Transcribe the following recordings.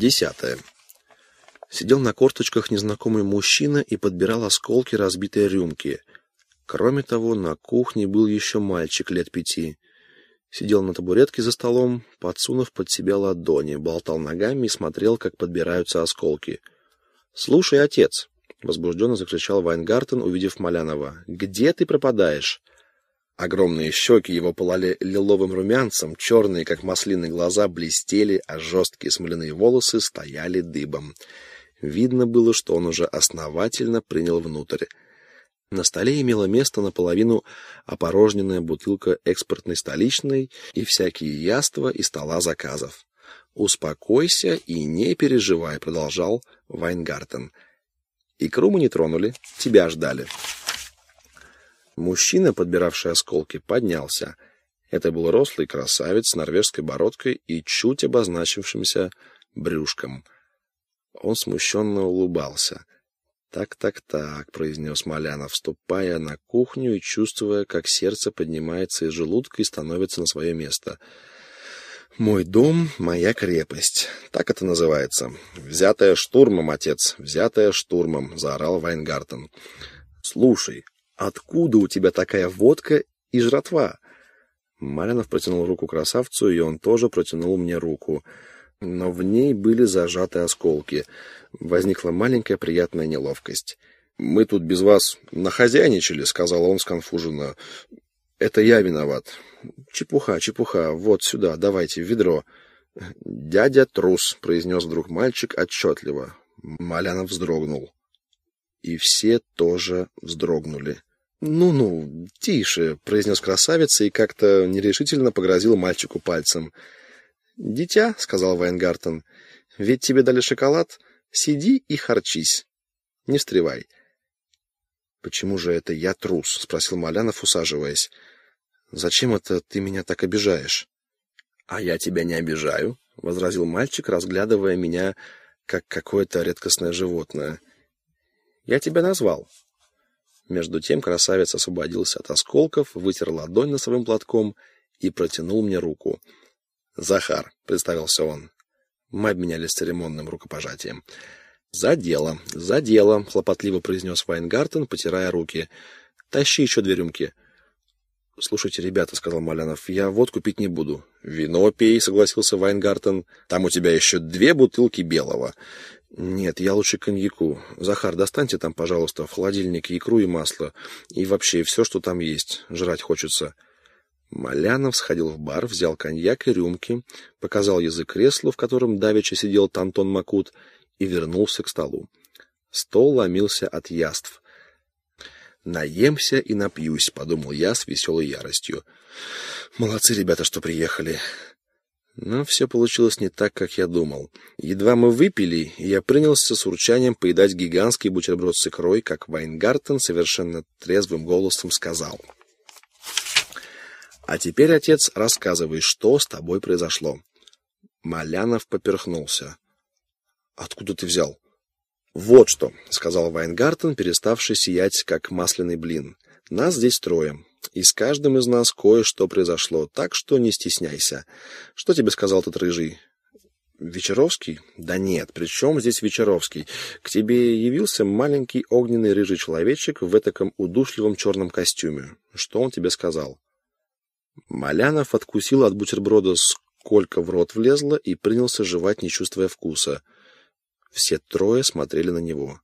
Десятое. Сидел на корточках незнакомый мужчина и подбирал осколки разбитой рюмки. Кроме того, на кухне был еще мальчик лет пяти. Сидел на табуретке за столом, подсунув под себя ладони, болтал ногами и смотрел, как подбираются осколки. «Слушай, отец!» — возбужденно закричал Вайнгартен, увидев Малянова. «Где ты пропадаешь?» Огромные щеки его пылали лиловым румянцем, черные, как маслины, глаза блестели, а жесткие смоляные волосы стояли дыбом. Видно было, что он уже основательно принял внутрь. На столе имела место наполовину опорожненная бутылка экспортной столичной и всякие яства и стола заказов. «Успокойся и не переживай», — продолжал Вайнгартен. «Икру мы не тронули, тебя ждали». Мужчина, подбиравший осколки, поднялся. Это был рослый красавец с норвежской бородкой и чуть обозначившимся брюшком. Он смущенно улыбался. «Так, так, так», — произнес Малянов, вступая на кухню и чувствуя, как сердце поднимается из желудка и становится на свое место. «Мой дом — моя крепость. Так это называется. Взятая штурмом, отец, взятая штурмом», — заорал Вайнгартен. «Слушай, Откуда у тебя такая водка и жратва? Малянов протянул руку красавцу, и он тоже протянул мне руку. Но в ней были зажаты осколки. Возникла маленькая приятная неловкость. «Мы тут без вас нахозяйничали», — сказал он сконфуженно. «Это я виноват». «Чепуха, чепуха. Вот сюда, давайте, в ведро». «Дядя трус», — произнес вдруг мальчик отчетливо. Малянов вздрогнул. И все тоже вздрогнули. «Ну-ну, тише», — произнес красавица и как-то нерешительно погрозил мальчику пальцем. «Дитя», — сказал Вайнгартен, — «ведь тебе дали шоколад. Сиди и харчись. Не встревай». «Почему же это я трус?» — спросил Малянов, усаживаясь. «Зачем это ты меня так обижаешь?» «А я тебя не обижаю», — возразил мальчик, разглядывая меня, как какое-то редкостное животное. «Я тебя назвал. Между тем красавец освободился от осколков, вытер ладонь носовым платком и протянул мне руку. «Захар», — представился он. Мы обменялись церемонным рукопожатием. «За дело, за дело», — хлопотливо произнес Вайнгартен, потирая руки. «Тащи еще две рюмки». «Слушайте, ребята», — сказал Малянов, — «я водку пить не буду». «Вино пей», — согласился Вайнгартен. «Там у тебя еще две бутылки белого. «Нет, я лучше коньяку. Захар, достаньте там, пожалуйста, в холодильнике икру и масло. И вообще все, что там есть. Жрать хочется». Малянов сходил в бар, взял коньяк и рюмки, показал язык креслу, в котором давеча сидел Тантон Макут, и вернулся к столу. Стол ломился от яств. «Наемся и напьюсь», — подумал я с веселой яростью. «Молодцы ребята, что приехали. Но все получилось не так, как я думал. Едва мы выпили, я принялся с урчанием поедать гигантский бутерброд с икрой, как Вайнгартен совершенно трезвым голосом сказал. «А теперь, отец, рассказывай, что с тобой произошло». Малянов поперхнулся. «Откуда ты взял?» «Вот что», — сказал Вайнгартен, переставший сиять, как масляный блин. «Нас здесь трое и с каждым из нас кое-что произошло, так что не стесняйся. Что тебе сказал тот рыжий? Вечеровский? Да нет, при чем здесь Вечеровский? К тебе явился маленький огненный рыжий человечек в этаком удушливом черном костюме. Что он тебе сказал? Малянов откусил от бутерброда сколько в рот влезло и принялся жевать, не чувствуя вкуса. Все трое смотрели на него.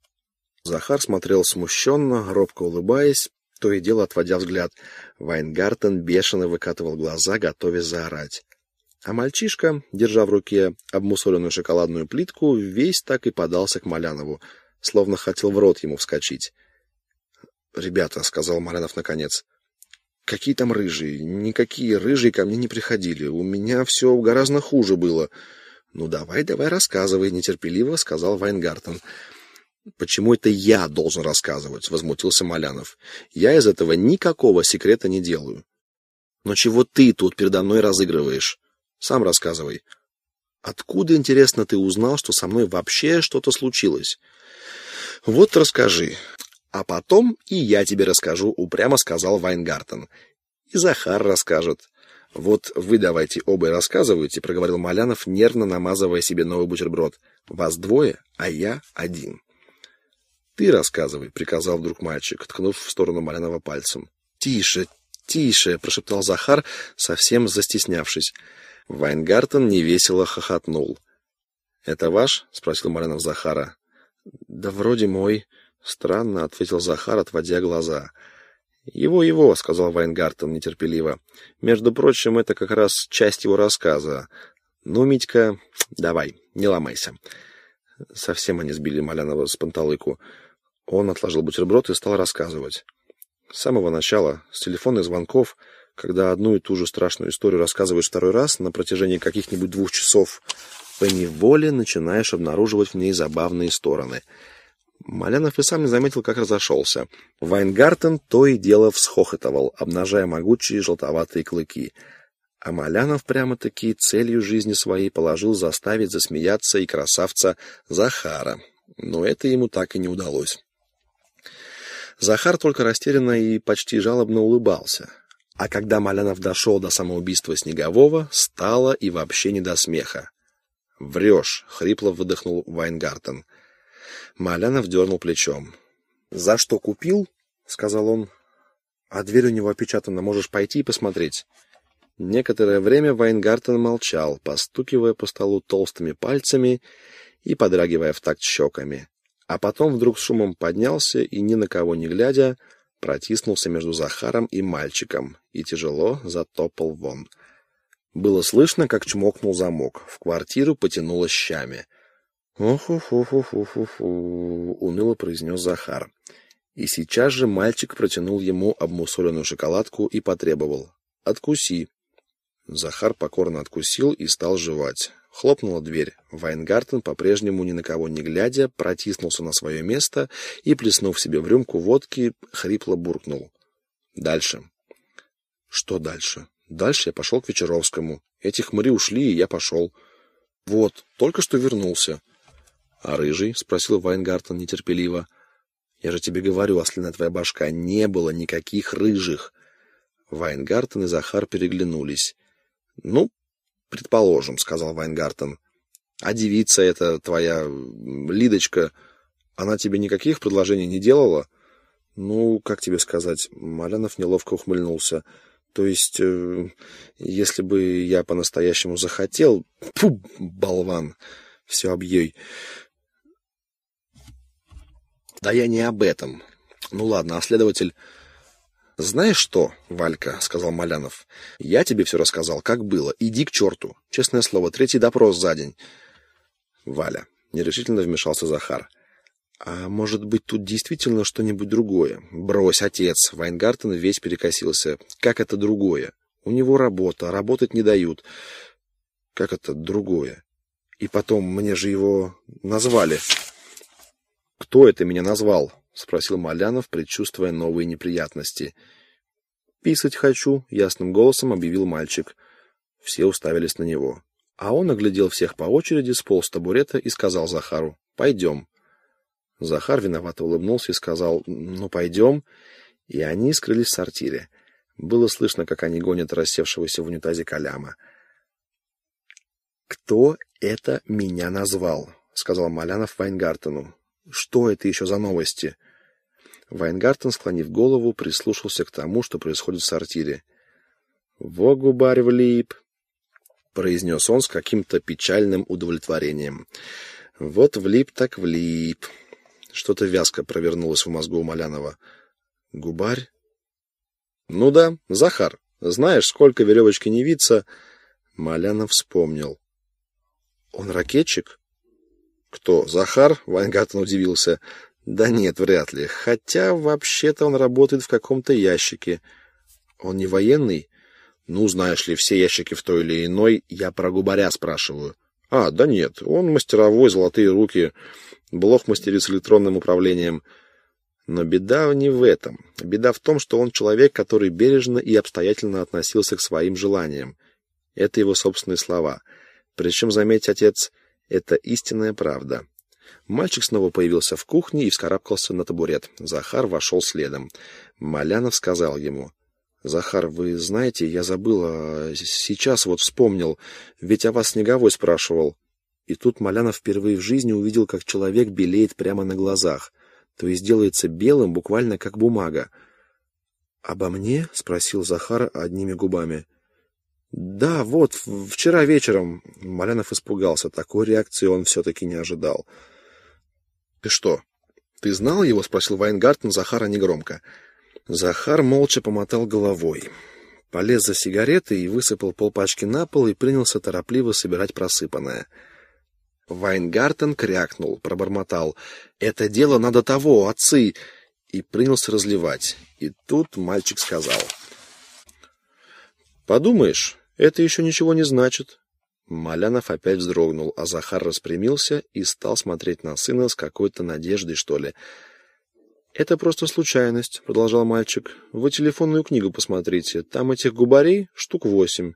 Захар смотрел смущенно, робко улыбаясь, то и дело отводя взгляд. Вайнгартен бешено выкатывал глаза, готовясь заорать. А мальчишка, держа в руке обмусоленную шоколадную плитку, весь так и подался к Малянову, словно хотел в рот ему вскочить. «Ребята», — сказал Малянов наконец, — «какие там рыжие? Никакие рыжие ко мне не приходили. У меня все гораздо хуже было». «Ну давай, давай, рассказывай», — нетерпеливо сказал Вайнгартен. «Почему это я должен рассказывать?» — возмутился Малянов. «Я из этого никакого секрета не делаю». «Но чего ты тут передо мной разыгрываешь? Сам рассказывай». «Откуда, интересно, ты узнал, что со мной вообще что-то случилось?» «Вот расскажи. А потом и я тебе расскажу», — упрямо сказал Вайнгартен. «И Захар расскажет». «Вот вы давайте оба и рассказывайте», — проговорил Малянов, нервно намазывая себе новый бутерброд. «Вас двое, а я один». «Ты рассказывай», — приказал вдруг мальчик, ткнув в сторону Малянова пальцем. «Тише, тише», — прошептал Захар, совсем застеснявшись. Вайнгартен невесело хохотнул. «Это ваш?» — спросил Малянов Захара. «Да вроде мой», — странно ответил Захар, отводя глаза. «Его-его», — сказал Вайнгартен нетерпеливо. «Между прочим, это как раз часть его рассказа. Ну, Митька, давай, не ломайся». Совсем они сбили Малянова с панталыку. Он отложил бутерброд и стал рассказывать. С самого начала, с телефонных звонков, когда одну и ту же страшную историю рассказываешь второй раз на протяжении каких-нибудь двух часов, поневоле начинаешь обнаруживать в ней забавные стороны — Малянов и сам не заметил, как разошелся. Вайнгартен то и дело всхохотывал, обнажая могучие желтоватые клыки. А Малянов прямо-таки целью жизни своей положил заставить засмеяться и красавца Захара. Но это ему так и не удалось. Захар только растерянно и почти жалобно улыбался. А когда Малянов дошел до самоубийства Снегового, стало и вообще не до смеха. «Врешь!» — хрипло выдохнул Вайнгартен. Малянов дернул плечом. «За что купил?» — сказал он. «А дверь у него опечатана, можешь пойти и посмотреть». Некоторое время Вайнгартен молчал, постукивая по столу толстыми пальцами и подрагивая в такт щеками. А потом вдруг шумом поднялся и, ни на кого не глядя, протиснулся между Захаром и мальчиком и тяжело затопал вон. Было слышно, как чмокнул замок. В квартиру потянуло щами. «Уфу-фу-фу-фу-фу-фу», — уныло произнес Захар. И сейчас же мальчик протянул ему обмусоленную шоколадку и потребовал. «Откуси». Захар покорно откусил и стал жевать. Хлопнула дверь. Вайнгартен, по-прежнему ни на кого не глядя, протиснулся на свое место и, плеснув себе в рюмку водки, хрипло буркнул. «Дальше». «Что дальше?» «Дальше я пошел к Вечеровскому. Эти хмыри ушли, и я пошел». «Вот, только что вернулся». «А рыжий?» — спросил Вайнгартен нетерпеливо. «Я же тебе говорю, ослиная твоя башка, не было никаких рыжих». Вайнгартен и Захар переглянулись. «Ну, предположим», — сказал Вайнгартен. «А девица эта твоя Лидочка, она тебе никаких предложений не делала?» «Ну, как тебе сказать?» Малянов неловко ухмыльнулся. «То есть, э, если бы я по-настоящему захотел...» Фу, болван! Все объей. Да я не об этом. Ну ладно, а следователь... «Знаешь что, Валька», — сказал Малянов, — «я тебе все рассказал, как было. Иди к черту. Честное слово, третий допрос за день». «Валя», — нерешительно вмешался Захар. «А может быть, тут действительно что-нибудь другое?» «Брось, отец!» Вайнгартен весь перекосился. «Как это другое? У него работа, работать не дают». «Как это другое? И потом, мне же его назвали». «Кто это меня назвал?» — спросил Малянов, предчувствуя новые неприятности. «Писать хочу», — ясным голосом объявил мальчик. Все уставились на него. А он оглядел всех по очереди, сполз с табурета и сказал Захару «Пойдем». Захар виновато улыбнулся и сказал «Ну, пойдем». И они скрылись в сортире. Было слышно, как они гонят рассевшегося в унитазе Коляма. «Кто это меня назвал?» — сказал Малянов Вайнгартену. Что это еще за новости? Вайнгартен, склонив голову, прислушался к тому, что происходит в сортире. «Во губарь влип!» — произнес он с каким-то печальным удовлетворением. «Вот влип так влип!» Что-то вязко провернулось в мозгу у Малянова. «Губарь?» «Ну да, Захар. Знаешь, сколько веревочки не виться?» Малянов вспомнил. «Он ракетчик?» «Кто, Захар?» — Вайнгартен удивился. «Да нет, вряд ли. Хотя, вообще-то, он работает в каком-то ящике. Он не военный?» «Ну, знаешь ли, все ящики в той или иной. Я про губаря спрашиваю». «А, да нет, он мастеровой, золотые руки. Блох мастерит с электронным управлением». Но беда не в этом. Беда в том, что он человек, который бережно и обстоятельно относился к своим желаниям. Это его собственные слова. Причем, заметь, отец, это истинная правда. Мальчик снова появился в кухне и вскарабкался на табурет. Захар вошел следом. Малянов сказал ему. «Захар, вы знаете, я забыл, а сейчас вот вспомнил, ведь о вас Снеговой спрашивал». И тут Малянов впервые в жизни увидел, как человек белеет прямо на глазах, то есть делается белым буквально как бумага. «Обо мне?» — спросил Захар одними губами. «Да, вот, вчера вечером...» Малянов испугался. Такой реакции он все-таки не ожидал. «Ты что, ты знал его?» — спросил Вайнгартен Захара негромко. Захар молча помотал головой. Полез за сигаретой и высыпал полпачки на пол и принялся торопливо собирать просыпанное. Вайнгартен крякнул, пробормотал. «Это дело надо того, отцы!» и принялся разливать. И тут мальчик сказал. «Подумаешь, это еще ничего не значит». Малянов опять вздрогнул, а Захар распрямился и стал смотреть на сына с какой-то надеждой, что ли. «Это просто случайность», — продолжал мальчик. «Вы телефонную книгу посмотрите. Там этих губарей штук восемь.